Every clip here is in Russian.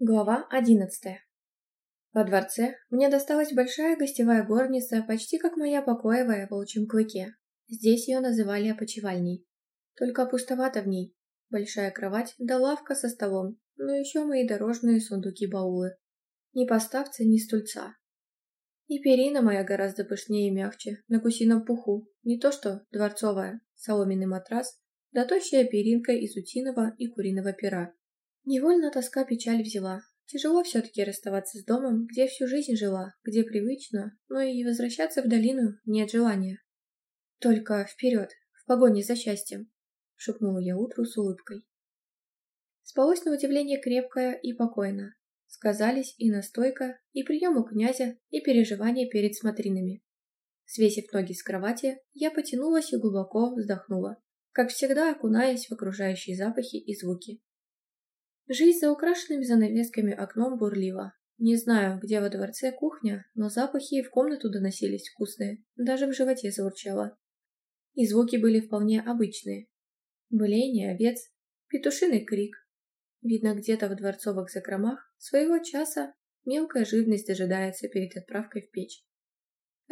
Глава одиннадцатая. Во дворце мне досталась большая гостевая горница, почти как моя покоевая в волчьем клыке. Здесь ее называли опочивальней. Только пустовато в ней. Большая кровать да лавка со столом, ну, но еще мои дорожные сундуки-баулы. Ни поставцы, ни стульца. И перина моя гораздо пышнее и мягче, на гусином пуху. Не то что дворцовая, соломенный матрас, да тощая перинка из утиного и куриного пера Невольно тоска печаль взяла. Тяжело все-таки расставаться с домом, где всю жизнь жила, где привычно, но и возвращаться в долину нет желания. Только вперед, в погоне за счастьем, шепнула я утру с улыбкой. Спалось на удивление крепко и покойно. Сказались и настойка, и прием у князя, и переживания перед смотринами. Свесив ноги с кровати, я потянулась и глубоко вздохнула, как всегда окунаясь в окружающие запахи и звуки. Жизнь за украшенным занавесками окном бурлила. Не знаю, где во дворце кухня, но запахи в комнату доносились вкусные. Даже в животе заурчало. И звуки были вполне обычные. Блеяние овец, петушиный крик. Видно, где-то в дворцовых закромах своего часа мелкая живность дожидается перед отправкой в печь.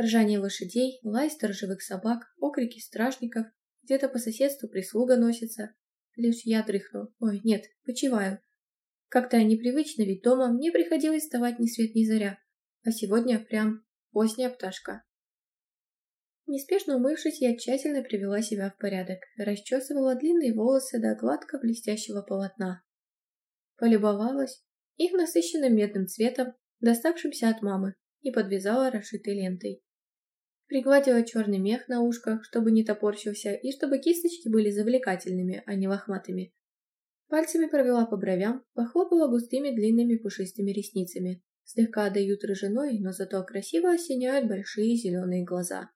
Ржание лошадей, лай сторожевых собак, окрики стражников, где-то по соседству прислуга носится. Лишь я дрыхну. Ой, нет, почиваю. Как-то непривычно, ведь дома мне приходилось вставать ни свет ни заря, а сегодня прям поздняя пташка. Неспешно умывшись, я тщательно привела себя в порядок, расчесывала длинные волосы до гладко блестящего полотна. Полюбовалась их насыщенным медным цветом, доставшимся от мамы, и подвязала расшитой лентой. Пригладила черный мех на ушках, чтобы не топорщился, и чтобы кисточки были завлекательными, а не лохматыми. Пальцами провела по бровям, похлопала густыми длинными пушистыми ресницами. Слегка дают рыжиной, но зато красиво осеняют большие зеленые глаза.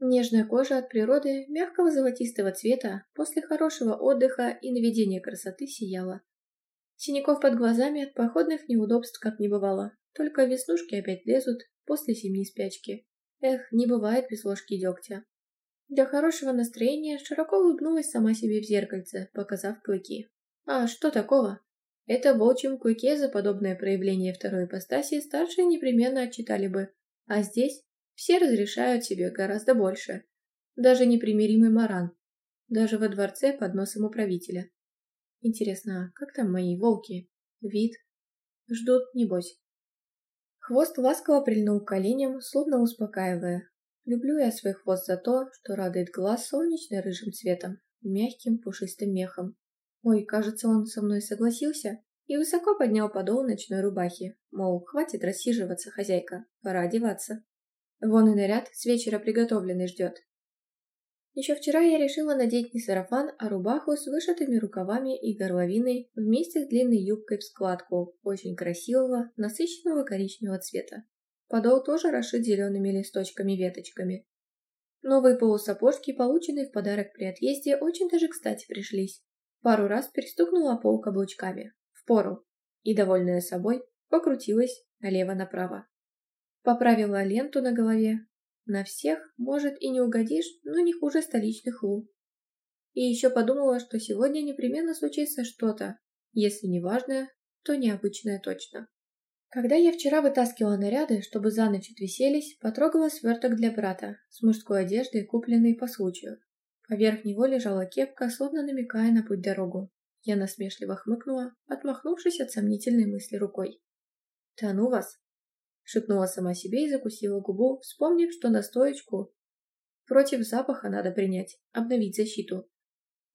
Нежная кожа от природы, мягкого золотистого цвета, после хорошего отдыха и наведения красоты сияла. Синяков под глазами от походных неудобств как не бывало, только веснушки опять лезут после зимней спячки. Эх, не бывает без ложки дегтя. Для хорошего настроения широко улыбнулась сама себе в зеркальце, показав клыки. А что такого? Это в волчьем клыке за подобное проявление второй ипостаси старшие непременно отчитали бы, а здесь все разрешают себе гораздо больше. Даже непримиримый маран. Даже во дворце под носом управителя. Интересно, а как там мои волки? Вид? Ждут, небось. Хвост ласково прильнул к коленям, словно успокаивая, Люблю я свой хвост за то, что радует глаз солнечным рыжим цветом и мягким пушистым мехом. Ой, кажется, он со мной согласился и высоко поднял подол ночной рубахи, мол, хватит рассиживаться, хозяйка, пора одеваться. Вон и наряд с вечера приготовленный ждет. Еще вчера я решила надеть не сарафан, а рубаху с вышитыми рукавами и горловиной вместе с длинной юбкой в складку, очень красивого, насыщенного коричневого цвета. Подол тоже расшит зелеными листочками-веточками. Новые полусапожки, полученные в подарок при отъезде, очень даже кстати пришлись. Пару раз перестукнула пол каблучками. Впору. И, довольная собой, покрутилась налево-направо. Поправила ленту на голове. На всех, может, и не угодишь, но не хуже столичных лу. И еще подумала, что сегодня непременно случится что-то, если не важное, то необычное точно. Когда я вчера вытаскивала наряды, чтобы за ночь отвеселись, потрогала сверток для брата с мужской одеждой, купленной по случаю. Поверх него лежала кепка, словно намекая на путь-дорогу. Я насмешливо хмыкнула, отмахнувшись от сомнительной мысли рукой. «Да ну вас!» Шепнула сама себе и закусила губу, вспомнив, что настоечку против запаха надо принять, обновить защиту.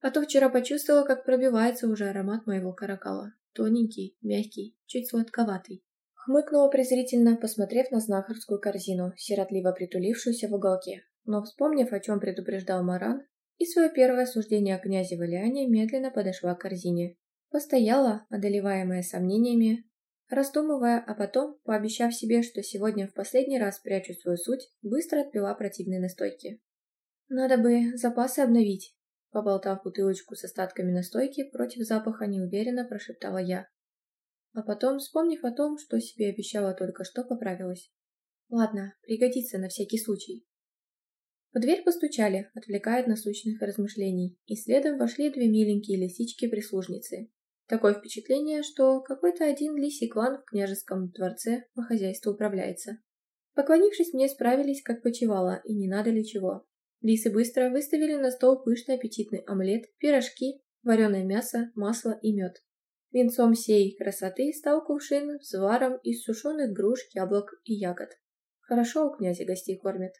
А то вчера почувствовала, как пробивается уже аромат моего каракала. Тоненький, мягкий, чуть сладковатый. Хмыкнула презрительно, посмотрев на знахарскую корзину, сиротливо притулившуюся в уголке. Но, вспомнив, о чем предупреждал Маран, и свое первое суждение о князе Валиане медленно подошла к корзине. Постояла, одолеваемая сомнениями, раздумывая, а потом, пообещав себе, что сегодня в последний раз прячу свою суть, быстро отпила противной настойки. Надо бы запасы обновить. Поболтав бутылочку с остатками настойки, против запаха неуверенно прошептала я. А потом, вспомнив о том, что себе обещала только что, поправилась. Ладно, пригодится на всякий случай. В дверь постучали, отвлекая от насущных размышлений, и следом вошли две миленькие лисички-прислужницы. Такое впечатление, что какой-то один лисий клан в княжеском дворце по хозяйству управляется. Поклонившись мне, справились, как почевала, и не надо ли чего. Лисы быстро выставили на стол пышный аппетитный омлет, пирожки, вареное мясо, масло и мед. Венцом всей красоты стал кувшин с варом из сушеных груш, яблок и ягод. Хорошо у князя гостей кормят.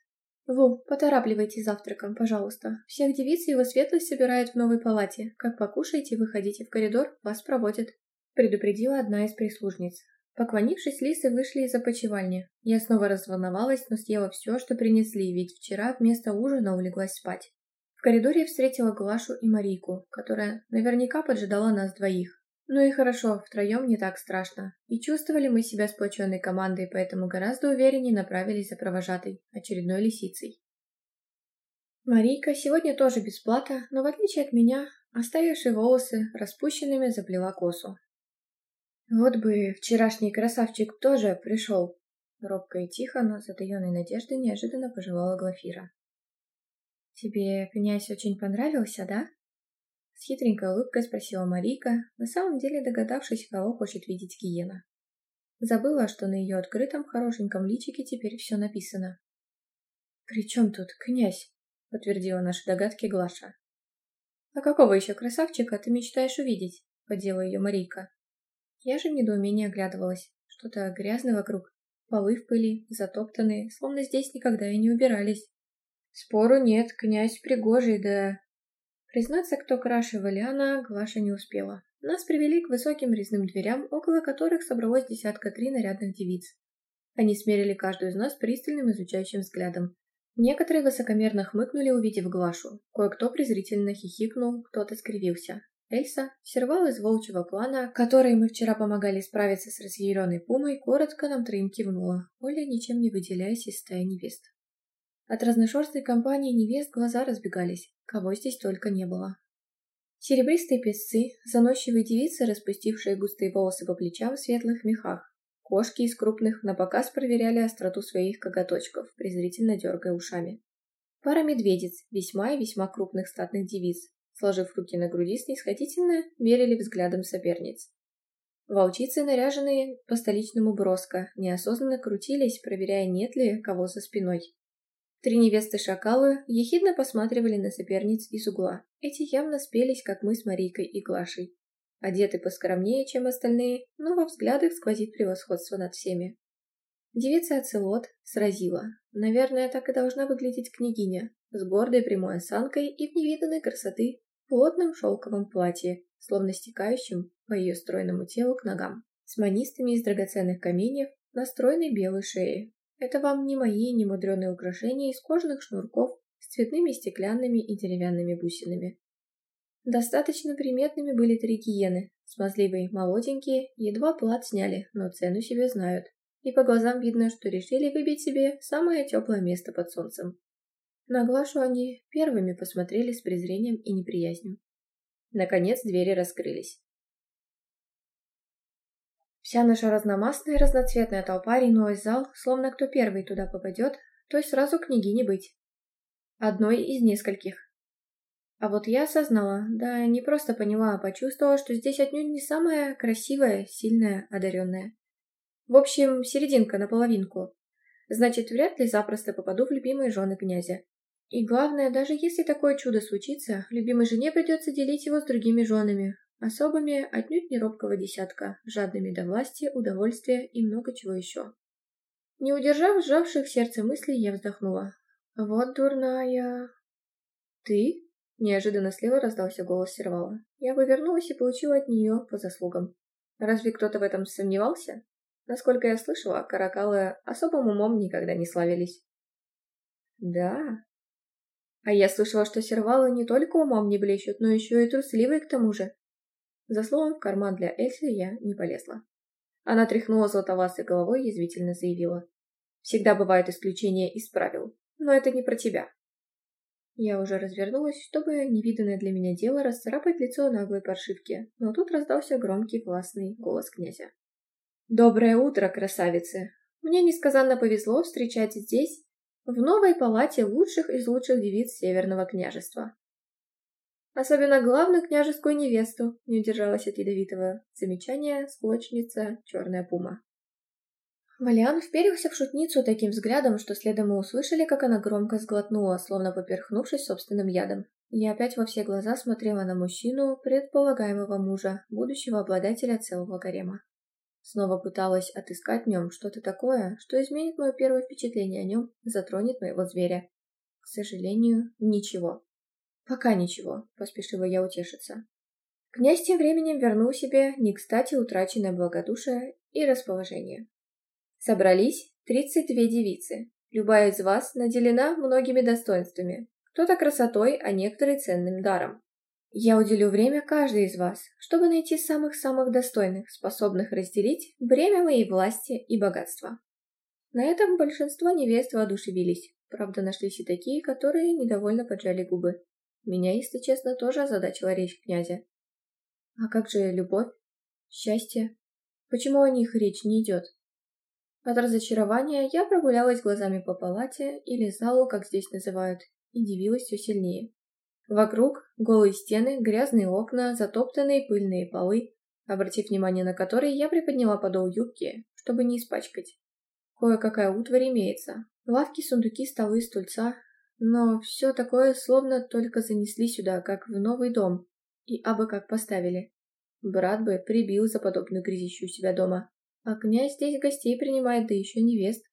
Ву, поторапливайте завтраком, пожалуйста. Всех девиц его светлость собирает в новой палате. Как покушаете, выходите в коридор, вас проводят. Предупредила одна из прислужниц. Поклонившись, лисы вышли из опочивальни. Я снова разволновалась, но съела все, что принесли, ведь вчера вместо ужина улеглась спать. В коридоре встретила Глашу и Марийку, которая наверняка поджидала нас двоих. Ну и хорошо, втроем не так страшно. И чувствовали мы себя сплоченной командой, поэтому гораздо увереннее направились за провожатой, очередной лисицей. Марийка сегодня тоже бесплата, но в отличие от меня, оставившие волосы распущенными, заплела косу. Вот бы вчерашний красавчик тоже пришел. Робко и тихо, но с затаенной надеждой неожиданно пожелала Глафира. «Тебе князь очень понравился, да?» С хитренькой улыбкой спросила Марика, на самом деле догадавшись, кого хочет видеть Гиена. Забыла, что на ее открытом, хорошеньком личике теперь все написано. «При чем тут князь?» — подтвердила наши догадки Глаша. «А какого еще красавчика ты мечтаешь увидеть?» — подела ее Марийка. Я же в недоумении оглядывалась. Что-то грязное вокруг. Полы в пыли, затоптанные, словно здесь никогда и не убирались. «Спору нет, князь пригожий, да Признаться, кто краше Валиана, Глаша не успела. Нас привели к высоким резным дверям, около которых собралось десятка три нарядных девиц. Они смерили каждую из нас пристальным изучающим взглядом. Некоторые высокомерно хмыкнули, увидев Глашу. Кое-кто презрительно хихикнул, кто-то скривился. Эльса, сервал из волчьего клана, который мы вчера помогали справиться с разъяренной пумой, коротко нам троим кивнула, более ничем не выделяясь из стаи невест. От разношерстной компании невест глаза разбегались, кого здесь только не было. Серебристые песцы, заносчивые девицы, распустившие густые волосы по плечам в светлых мехах. Кошки из крупных на показ проверяли остроту своих коготочков, презрительно дергая ушами. Пара медведиц, весьма и весьма крупных статных девиц, сложив руки на груди снисходительно, мерили взглядом соперниц. Волчицы, наряженные по столичному броско, неосознанно крутились, проверяя, нет ли кого за спиной. Три невесты шакалы ехидно посматривали на соперниц из угла. Эти явно спелись, как мы с Марийкой и Глашей. Одеты поскромнее, чем остальные, но во взглядах сквозит превосходство над всеми. Девица Ацелот сразила. Наверное, так и должна выглядеть княгиня, с гордой прямой осанкой и в невиданной красоты плотном шелковом платье, словно стекающем по ее стройному телу к ногам, с манистами из драгоценных каменьев на стройной белой шее. Это вам не мои немудреные украшения из кожных шнурков с цветными стеклянными и деревянными бусинами. Достаточно приметными были три гиены, смазливые, молоденькие, едва плат сняли, но цену себе знают. И по глазам видно, что решили выбить себе самое теплое место под солнцем. На Глашу они первыми посмотрели с презрением и неприязнью. Наконец двери раскрылись. Вся наша разномастная и разноцветная толпа ринулась в зал, словно кто первый туда попадет, то есть сразу книги не быть. Одной из нескольких. А вот я осознала, да не просто поняла, а почувствовала, что здесь отнюдь не самая красивая, сильная, одаренная. В общем, серединка на половинку. Значит, вряд ли запросто попаду в любимые жены князя. И главное, даже если такое чудо случится, любимой жене придется делить его с другими женами, Особыми отнюдь не робкого десятка, жадными до власти, удовольствия и много чего еще. Не удержав сжавших сердце мыслей, я вздохнула. «Вот дурная...» «Ты?» — неожиданно слева раздался голос Сервала. Я повернулась и получила от нее по заслугам. Разве кто-то в этом сомневался? Насколько я слышала, каракалы особым умом никогда не славились. «Да...» А я слышала, что сервалы не только умом не блещут, но еще и трусливые к тому же. За словом, в карман для Эльсы я не полезла. Она тряхнула золотоватой головой и язвительно заявила. «Всегда бывают исключения из правил, но это не про тебя». Я уже развернулась, чтобы невиданное для меня дело расцарапать лицо наглой паршивки, но тут раздался громкий властный голос князя. «Доброе утро, красавицы! Мне несказанно повезло встречать здесь, в новой палате лучших из лучших девиц Северного княжества. Особенно главную княжескую невесту не удержалась от ядовитого замечания склочница черная пума. Валиан вперился в шутницу таким взглядом, что следом мы услышали, как она громко сглотнула, словно поперхнувшись собственным ядом. Я опять во все глаза смотрела на мужчину, предполагаемого мужа, будущего обладателя целого гарема. Снова пыталась отыскать в нем что-то такое, что изменит мое первое впечатление о нем, затронет моего зверя. К сожалению, ничего. «Пока ничего», — поспешила я утешиться. Князь тем временем вернул себе не кстати утраченное благодушие и расположение. Собрались 32 девицы. Любая из вас наделена многими достоинствами, кто-то красотой, а некоторые ценным даром. Я уделю время каждой из вас, чтобы найти самых-самых достойных, способных разделить бремя моей власти и богатства. На этом большинство невест воодушевились, правда нашлись и такие, которые недовольно поджали губы. Меня, если честно, тоже озадачила речь князя. А как же любовь? Счастье? Почему о них речь не идет? От разочарования я прогулялась глазами по палате или залу, как здесь называют, и дивилась все сильнее. Вокруг голые стены, грязные окна, затоптанные пыльные полы, обратив внимание на которые, я приподняла подол юбки, чтобы не испачкать. Кое-какая утварь имеется. Лавки, сундуки, столы, стульца, но все такое словно только занесли сюда, как в новый дом, и абы как поставили. Брат бы прибил за подобную грязищу у себя дома. А князь здесь гостей принимает, да еще невест.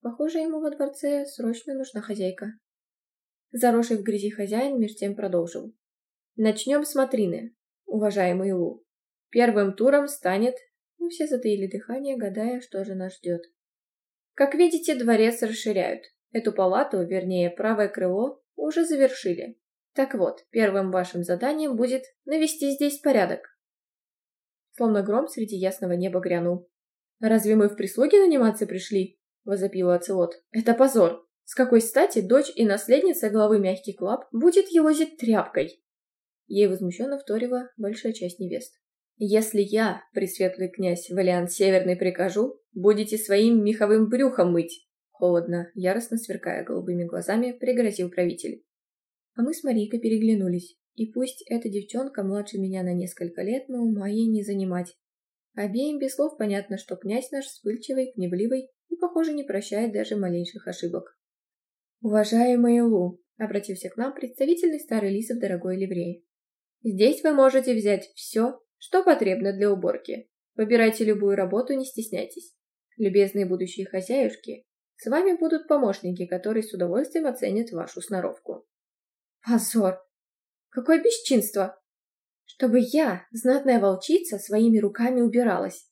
Похоже, ему во дворце срочно нужна хозяйка. Заросший в грязи хозяин меж тем продолжил. Начнем с Матрины, уважаемый Лу. Первым туром станет... Мы все затаили дыхание, гадая, что же нас ждет. Как видите, дворец расширяют. Эту палату, вернее, правое крыло, уже завершили. Так вот, первым вашим заданием будет навести здесь порядок. Словно гром среди ясного неба грянул. «Разве мы в прислуги наниматься пришли?» — возопила Ацелот. «Это позор! С какой стати дочь и наследница главы мягких клаб будет его елозить тряпкой?» Ей возмущенно вторила большая часть невест. «Если я, пресветлый князь Валиан Северный, прикажу, будете своим меховым брюхом мыть, холодно, яростно сверкая голубыми глазами, пригрозил правитель. А мы с Марийкой переглянулись. И пусть эта девчонка младше меня на несколько лет, но ума ей не занимать. Обеим без слов понятно, что князь наш вспыльчивый, гневливый и, похоже, не прощает даже малейших ошибок. «Уважаемый Лу», — обратился к нам представительный старый лисов дорогой ливреи, — «здесь вы можете взять все, что потребно для уборки. Выбирайте любую работу, не стесняйтесь. Любезные будущие хозяюшки, с вами будут помощники, которые с удовольствием оценят вашу сноровку». «Позор! Какое бесчинство! Чтобы я, знатная волчица, своими руками убиралась!»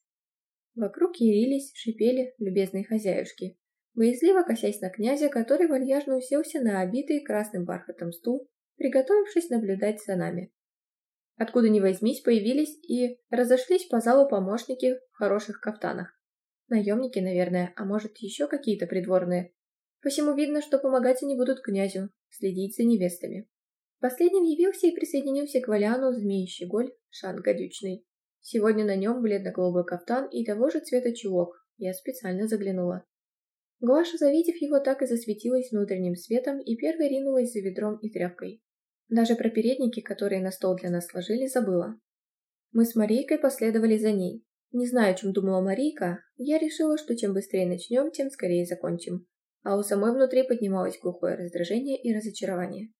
Вокруг ярились, шипели любезные хозяюшки, боязливо косясь на князя, который вальяжно уселся на обитый красным бархатом стул, приготовившись наблюдать за нами. Откуда ни возьмись, появились и разошлись по залу помощники в хороших кафтанах. Наемники, наверное, а может еще какие-то придворные. Посему видно, что помогать они будут князю, следить за невестами. Последним явился и присоединился к Валяну змеи-щеголь Шан Гадючный. Сегодня на нем бледно-голубой кафтан и того же цвета чулок. Я специально заглянула. Глаша, завидев его, так и засветилась внутренним светом и первой ринулась за ведром и тряпкой. Даже про передники, которые на стол для нас сложили, забыла. Мы с Марийкой последовали за ней. Не знаю, о чем думала Марийка, я решила, что чем быстрее начнем, тем скорее закончим. А у самой внутри поднималось глухое раздражение и разочарование.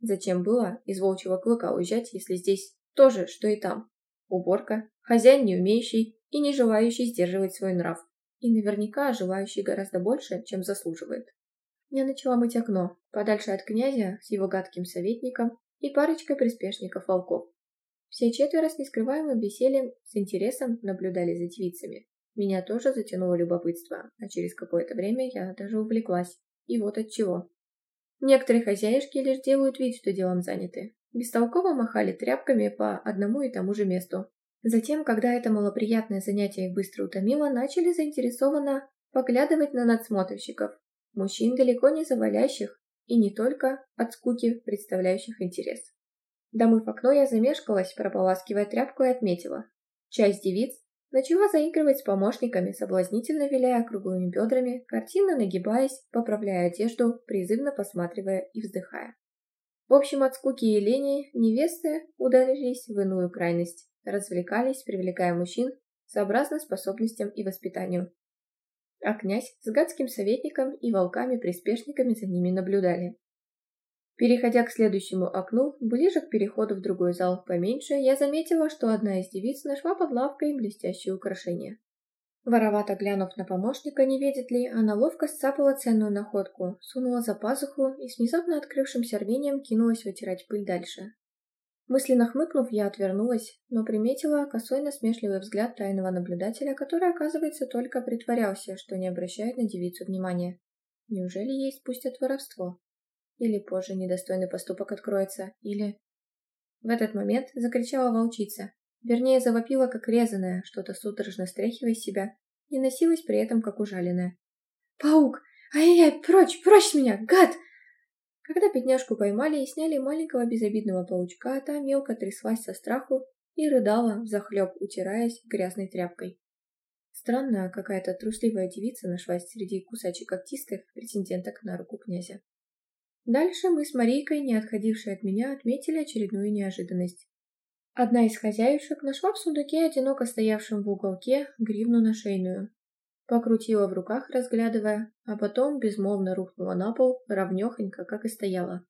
Зачем было из волчьего клыка уезжать, если здесь то же, что и там? Уборка, хозяин не умеющий и не желающий сдерживать свой нрав. И наверняка желающий гораздо больше, чем заслуживает. Я начала мыть окно, подальше от князя с его гадким советником и парочкой приспешников волков. Все четверо с нескрываемым весельем, с интересом наблюдали за девицами. Меня тоже затянуло любопытство, а через какое-то время я даже увлеклась. И вот от чего. Некоторые хозяюшки лишь делают вид, что делом заняты. Бестолково махали тряпками по одному и тому же месту. Затем, когда это малоприятное занятие их быстро утомило, начали заинтересованно поглядывать на надсмотрщиков. Мужчин далеко не завалящих, и не только от скуки, представляющих интерес. Домыв окно, я замешкалась, прополаскивая тряпку и отметила. Часть девиц начала заигрывать с помощниками, соблазнительно виляя круглыми бедрами, картинно нагибаясь, поправляя одежду, призывно посматривая и вздыхая. В общем, от скуки и лени невесты ударились в иную крайность, развлекались, привлекая мужчин, сообразно способностям и воспитанию. А князь с гадским советником и волками-приспешниками за ними наблюдали. Переходя к следующему окну, ближе к переходу в другой зал, поменьше, я заметила, что одна из девиц нашла под лавкой блестящие украшения. Воровато глянув на помощника, не видит ли, она ловко сцапала ценную находку, сунула за пазуху и с внезапно открывшимся рвением кинулась вытирать пыль дальше. Мысленно хмыкнув, я отвернулась, но приметила косой насмешливый взгляд тайного наблюдателя, который, оказывается, только притворялся, что не обращает на девицу внимания. Неужели ей спустят воровство? Или позже недостойный поступок откроется, или... В этот момент закричала волчица. Вернее, завопила, как резаная, что-то судорожно стряхивая себя, и носилась при этом, как ужаленная. «Паук! Ай-яй-яй! Прочь! Прочь меня! Гад!» Когда пятняшку поймали и сняли маленького безобидного паучка, та мелко тряслась со страху и рыдала, захлеб, утираясь грязной тряпкой. Странная какая-то трусливая девица нашлась среди кусачек когтистых претенденток на руку князя. Дальше мы с Марийкой, не отходившей от меня, отметили очередную неожиданность. Одна из хозяюшек нашла в сундуке, одиноко стоявшем в уголке, гривну на шейную. Покрутила в руках, разглядывая, а потом безмолвно рухнула на пол, ровнёхонько, как и стояла.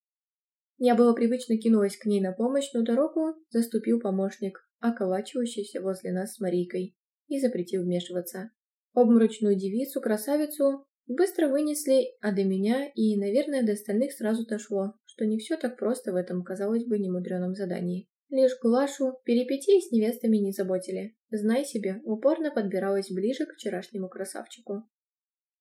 Я было привычно кинулась к ней на помощь, но дорогу заступил помощник, околачивающийся возле нас с Марийкой, и запретил вмешиваться. Обмручную девицу, красавицу, Быстро вынесли, а до меня и, наверное, до остальных сразу дошло, что не все так просто в этом, казалось бы, немудреном задании. Лишь Глашу перипетии с невестами не заботили. Знай себе, упорно подбиралась ближе к вчерашнему красавчику.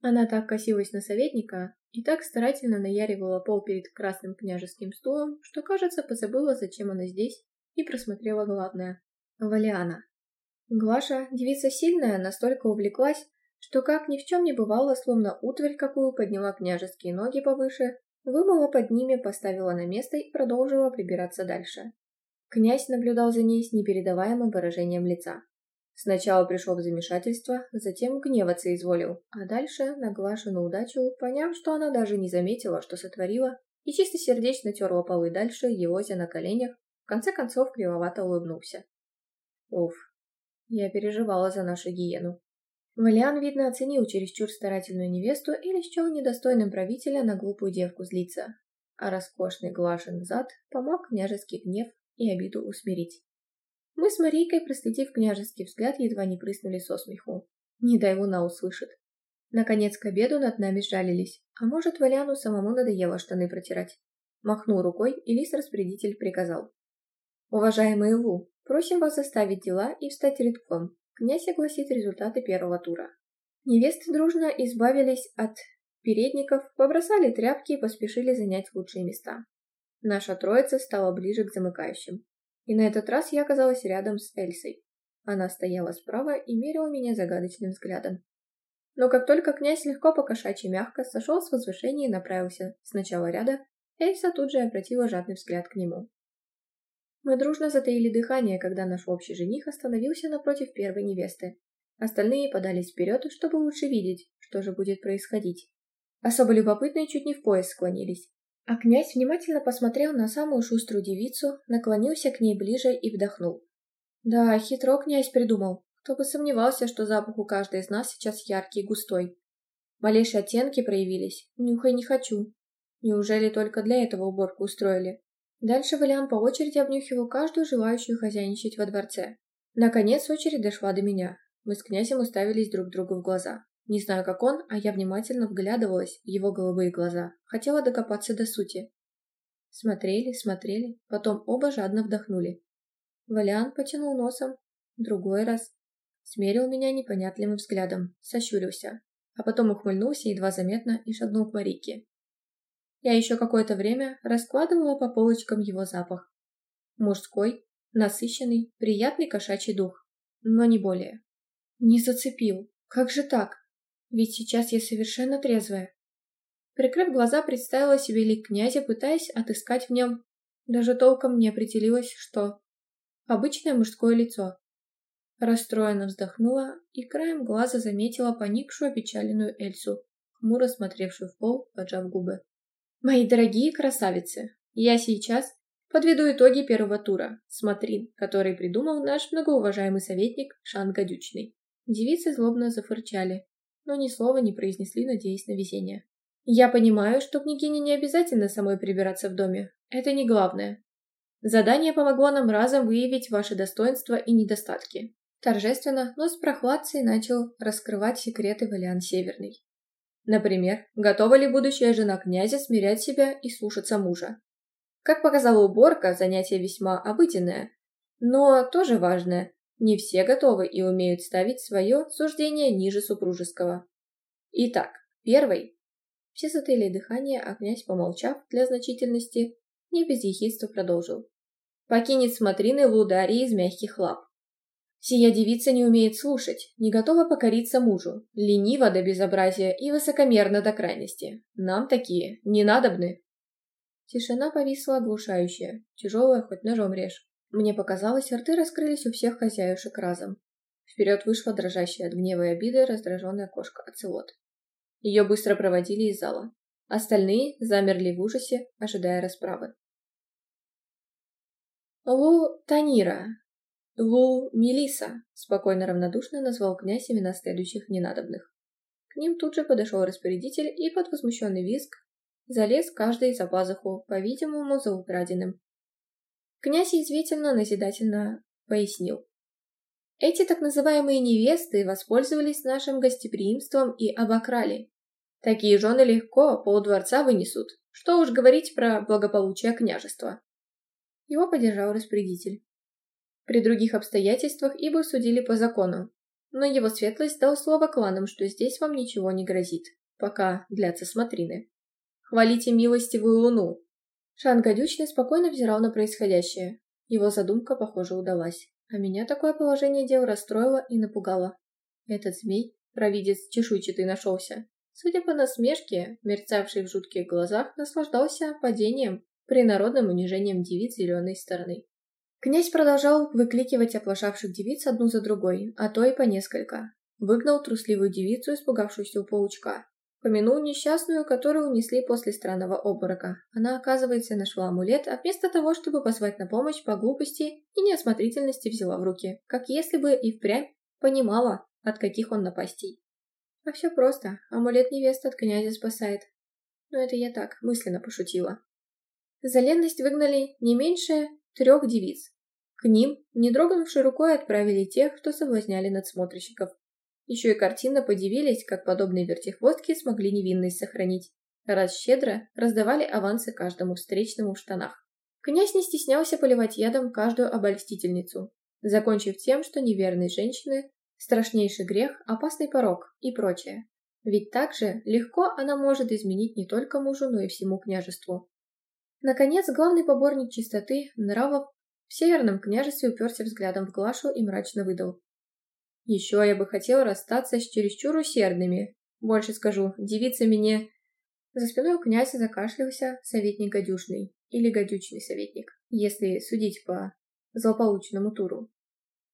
Она так косилась на советника и так старательно наяривала пол перед красным княжеским стулом, что, кажется, позабыла, зачем она здесь, и просмотрела главное. Валиана. Глаша, девица сильная, настолько увлеклась, что как ни в чем не бывало, словно утварь какую подняла княжеские ноги повыше, вымыла под ними, поставила на место и продолжила прибираться дальше. Князь наблюдал за ней с непередаваемым выражением лица. Сначала пришел в замешательство, затем гневаться изволил, а дальше, наглашенную удачу, поняв, что она даже не заметила, что сотворила, и чистосердечно терла полы дальше, елозя на коленях, в конце концов кривовато улыбнулся. Уф, я переживала за нашу гиену. Валиан, видно, оценил чересчур старательную невесту или счел недостойным правителя на глупую девку злиться, а роскошный глажен зад помог княжеский гнев и обиду усмирить. Мы с Марийкой, проследив княжеский взгляд, едва не прыснули со смеху. Не дай луна услышит. Наконец к обеду над нами сжалились, а может, Валяну самому надоело штаны протирать. Махнул рукой, и лис-распорядитель приказал. «Уважаемый Лу, просим вас оставить дела и встать редком. Князь огласит результаты первого тура. Невесты дружно избавились от передников, побросали тряпки и поспешили занять лучшие места. Наша троица стала ближе к замыкающим. И на этот раз я оказалась рядом с Эльсой. Она стояла справа и мерила меня загадочным взглядом. Но как только князь легко покошачьи мягко сошел с возвышения и направился сначала ряда, Эльса тут же обратила жадный взгляд к нему. Мы дружно затаили дыхание, когда наш общий жених остановился напротив первой невесты. Остальные подались вперед, чтобы лучше видеть, что же будет происходить. Особо любопытные чуть не в пояс склонились. А князь внимательно посмотрел на самую шуструю девицу, наклонился к ней ближе и вдохнул. Да, хитро князь придумал. Кто бы сомневался, что запах у каждой из нас сейчас яркий и густой. Малейшие оттенки проявились. Нюхай не хочу. Неужели только для этого уборку устроили? Дальше Валиан по очереди обнюхивал каждую желающую хозяйничать во дворце. Наконец очередь дошла до меня. Мы с князем уставились друг другу в глаза. Не знаю, как он, а я внимательно вглядывалась в его голубые глаза. Хотела докопаться до сути. Смотрели, смотрели, потом оба жадно вдохнули. Валиан потянул носом. Другой раз. Смерил меня непонятливым взглядом, сощурился. А потом ухмыльнулся едва заметно и шагнул к Марике. Я еще какое-то время раскладывала по полочкам его запах. Мужской, насыщенный, приятный кошачий дух, но не более. Не зацепил. Как же так? Ведь сейчас я совершенно трезвая. Прикрыв глаза, представила себе лик князя, пытаясь отыскать в нем. Даже толком не определилось, что. Обычное мужское лицо. Расстроенно вздохнула и краем глаза заметила поникшую опечаленную Эльсу, хмуро смотревшую в пол, поджав губы. Мои дорогие красавицы, я сейчас подведу итоги первого тура, смотрин, который придумал наш многоуважаемый советник Шан Гадючный. Девицы злобно зафырчали, но ни слова не произнесли, надеясь на везение. Я понимаю, что княгине не обязательно самой прибираться в доме. Это не главное. Задание помогло нам разом выявить ваши достоинства и недостатки. Торжественно, но с прохладцей начал раскрывать секреты Валиан Северный. Например, готова ли будущая жена князя смирять себя и слушаться мужа? Как показала уборка, занятие весьма обыденное, но тоже важное. Не все готовы и умеют ставить свое суждение ниже супружеского. Итак, первый. Все затыли дыхание, а князь, помолчав для значительности, не без ехидства продолжил. Покинет смотрины в ударе из мягких лап. Сия девица не умеет слушать, не готова покориться мужу, ленива до безобразия и высокомерна до крайности. Нам такие не надобны. Тишина повисла оглушающая, тяжелая, хоть ножом режь. Мне показалось, рты раскрылись у всех хозяюшек разом. Вперед вышла дрожащая от гнева и обиды раздраженная кошка Оцелот. Ее быстро проводили из зала. Остальные замерли в ужасе, ожидая расправы. «Лу Танира, Лу Мелиса, спокойно равнодушно назвал князь имена следующих ненадобных. К ним тут же подошел распорядитель и под возмущенный визг залез каждый за пазуху, по-видимому, за украденным. Князь язвительно, назидательно пояснил. Эти так называемые невесты воспользовались нашим гостеприимством и обокрали. Такие жены легко полдворца вынесут, что уж говорить про благополучие княжества. Его поддержал распорядитель. При других обстоятельствах Ибу судили по закону, но его светлость дал слово кланам, что здесь вам ничего не грозит, пока длятся смотрины. Хвалите милостивую луну. Шангадючный спокойно взирал на происходящее. Его задумка, похоже, удалась. А меня такое положение дел расстроило и напугало. Этот змей, провидец чешуйчатый, нашелся. Судя по насмешке, мерцавшей в жутких глазах, наслаждался падением, принародным унижением девиц зеленой стороны. Князь продолжал выкликивать оплошавших девиц одну за другой, а то и по несколько. Выгнал трусливую девицу, испугавшуюся у паучка. Помянул несчастную, которую унесли после странного обморока. Она, оказывается, нашла амулет, а вместо того, чтобы позвать на помощь по глупости и неосмотрительности взяла в руки, как если бы и впрямь понимала, от каких он напастей. А все просто, амулет невесты от князя спасает. Но это я так, мысленно пошутила. За ленность выгнали не меньше трех девиц. К ним, не дрогнувшей рукой, отправили тех, что соблазняли надсмотрщиков. Еще и картина подивились, как подобные вертихвостки смогли невинность сохранить. Раз щедро раздавали авансы каждому встречному в штанах. Князь не стеснялся поливать ядом каждую обольстительницу, закончив тем, что неверные женщины – страшнейший грех, опасный порог и прочее. Ведь также легко она может изменить не только мужу, но и всему княжеству. Наконец, главный поборник чистоты, нравов, в Северном княжестве уперся взглядом в Глашу и мрачно выдал. «Еще я бы хотел расстаться с чересчур усердными. Больше скажу, девица мне За спиной у князя закашлялся советник Гадюшный, или Гадючный советник, если судить по злополучному туру.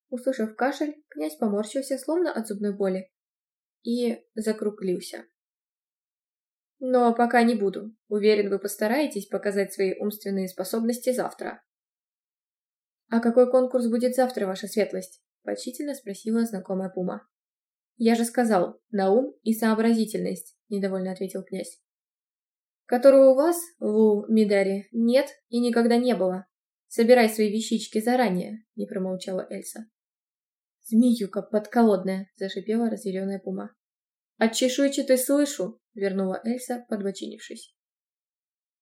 Услышав кашель, князь поморщился, словно от зубной боли, и закруглился. Но пока не буду. Уверен, вы постараетесь показать свои умственные способности завтра. «А какой конкурс будет завтра, ваша светлость?» – почтительно спросила знакомая Пума. «Я же сказал, на ум и сообразительность», – недовольно ответил князь. «Которого у вас, Лу Мидари, нет и никогда не было. Собирай свои вещички заранее», – не промолчала Эльса. «Змеюка подколодная!» – зашипела разъяренная Пума. «От чешуйчатой слышу!» — вернула Эльса, подбочинившись.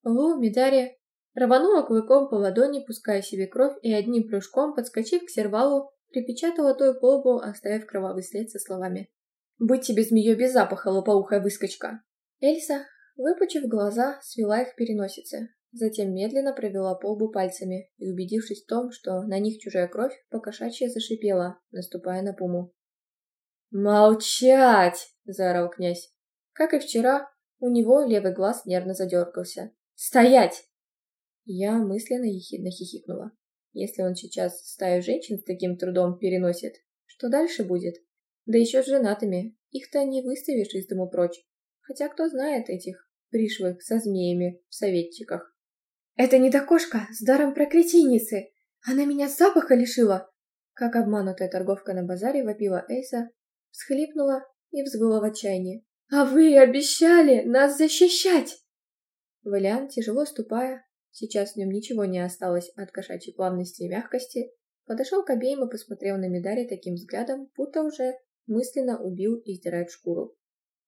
Лу, Мидария, рванула клыком по ладони, пуская себе кровь, и одним прыжком, подскочив к сервалу, припечатала той полбу, оставив кровавый след со словами. «Быть тебе змеей без запаха, лопоухая выскочка!» Эльса, выпучив глаза, свела их переносице, затем медленно провела полбу пальцами и, убедившись в том, что на них чужая кровь, покошачья зашипела, наступая на пуму. «Молчать!» – заорал князь. Как и вчера, у него левый глаз нервно задергался. «Стоять!» Я мысленно ехидно хихикнула. Если он сейчас стаю женщин таким трудом переносит, что дальше будет? Да еще с женатыми. Их-то не выставишь из дому прочь. Хотя кто знает этих пришлых со змеями в советчиках. «Это не та кошка с даром проклятийницы! Она меня запаха лишила!» Как обманутая торговка на базаре вопила Эйса, всхлипнула и взгула в отчаянии. «А вы обещали нас защищать!» Валиан, тяжело ступая, сейчас в нем ничего не осталось от кошачьей плавности и мягкости, подошел к обеим и посмотрел на Медари таким взглядом, будто уже мысленно убил и стирает шкуру.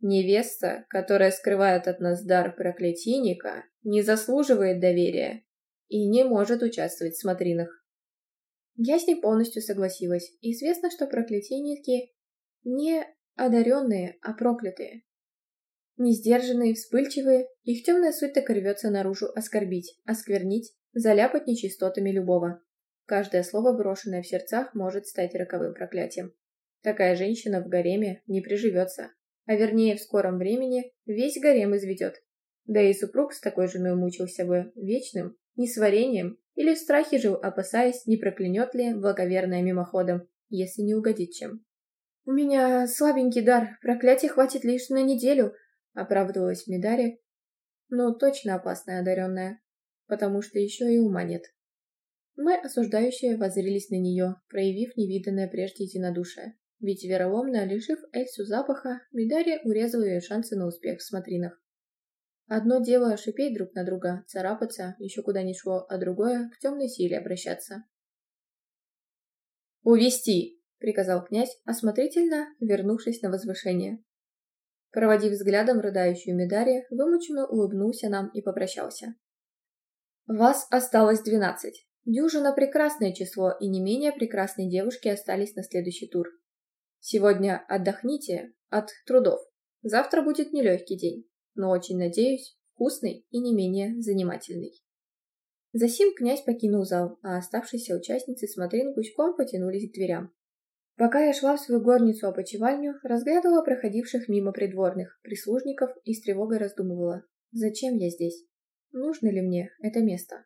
«Невеста, которая скрывает от нас дар проклятийника, не заслуживает доверия и не может участвовать в смотринах». Я с ней полностью согласилась. Известно, что проклятийники не одаренные, а проклятые. Несдержанные, вспыльчивые, их темная суть так рвется наружу оскорбить, осквернить, заляпать нечистотами любого. Каждое слово, брошенное в сердцах, может стать роковым проклятием. Такая женщина в гареме не приживется, а вернее в скором времени весь гарем изведет. Да и супруг с такой женой мучился бы вечным, несварением или в страхе жил, опасаясь, не проклянет ли благоверная мимоходом, если не угодит чем. «У меня слабенький дар, проклятие хватит лишь на неделю», — оправдывалась Медари. но точно опасная одаренная, потому что еще и ума нет». Мы, осуждающие, воззрелись на нее, проявив невиданное прежде единодушие. Ведь вероломно, лишив Эльсу запаха, Мидари урезала ее шансы на успех в смотринах. Одно дело шипеть друг на друга, царапаться, еще куда ни шло, а другое — к темной силе обращаться. «Увести!» — приказал князь, осмотрительно вернувшись на возвышение. Проводив взглядом рыдающую Медари, вымученно улыбнулся нам и попрощался. «Вас осталось двенадцать. Дюжина — прекрасное число, и не менее прекрасные девушки остались на следующий тур. Сегодня отдохните от трудов. Завтра будет нелегкий день, но очень надеюсь, вкусный и не менее занимательный». Засим князь покинул зал, а оставшиеся участницы смотрин гуськом потянулись к дверям. Пока я шла в свою горницу-опочивальню, разглядывала проходивших мимо придворных, прислужников и с тревогой раздумывала, зачем я здесь? Нужно ли мне это место?